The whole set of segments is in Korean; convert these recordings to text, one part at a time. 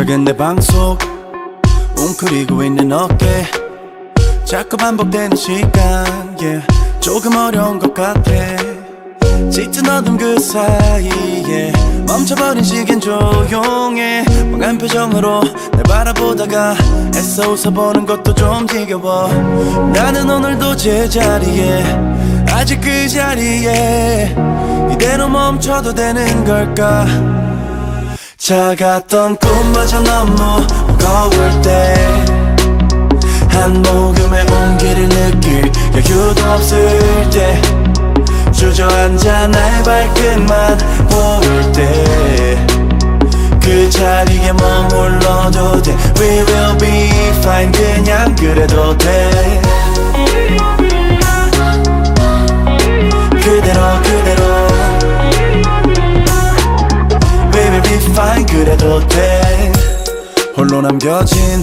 작은 내 방속 웅크리고 있는 어깨. 자꾸 반복되는 시간 yeah. 조금 어려운 것 같아. 짙은 어둠 그 사이에 멈춰버린 시간 조용해. 멍한 표정으로 날 바라보다가 애써 웃어보는 것도 좀 지겨워. 나는 오늘도 제자리에 아직 그 자리에 이대로 멈춰도 되는 걸까 작았던 꿈마저 너무 무거울 때 한 모금의 온기를 느낄 여유도 없을 때 주저앉아 나의 발끝만 보일 때 그 자리에 머물러도 돼. We will be fine. 그냥 그래도 돼 be fine 그래도 돼. 홀로 남겨진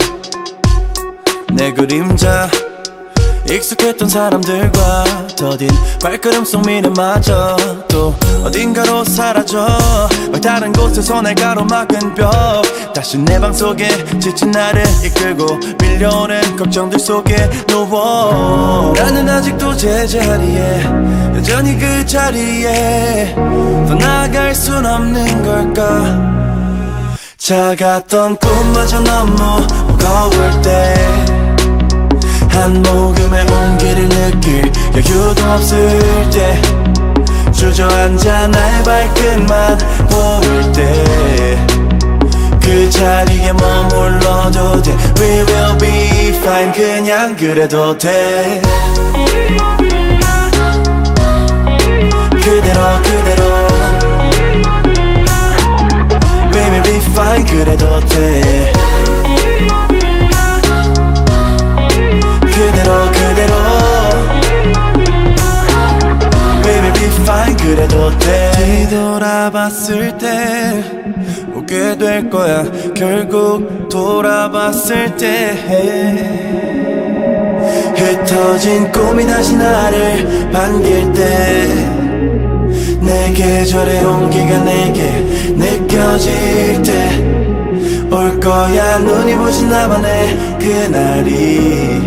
내 그림자 익숙했던 사람들과 더딘 발걸음 속 미래마저 또 어딘가로 사라져 막 다른 곳에서 날 가로막은 벽 다시 내 방 속에 지친 나를 이끌고 밀려오는 걱정들 속에 누워 나는 아직도 제자리에 여전히 그 자리에 더 나아갈 순 없는 걸까? 작았던 꿈마저 너무 무거울 때 한 모금의 온기를 느낄 여유도 없을 때 주저앉아 나의 발끝만 보일 때 그 자리에 머물러도 돼. We will be fine. 그냥 그래도 돼. 그대로 그대로. We will be fine. 그래도 돼 돌아봤을 때 웃게 될 거야. 결국 돌아봤을 때 흩어진 꿈이 다시 나를 반길 때 내 계절의 온기가 내게 느껴질 때 올 거야. 눈이 부신 나만의 그날이.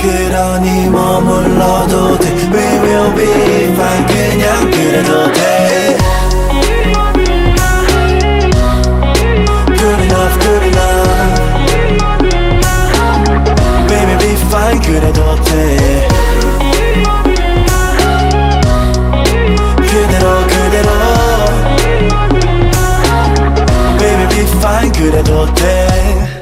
그러니 머물러도 돼. We will be fine. 그냥 그래도 돼 todo thing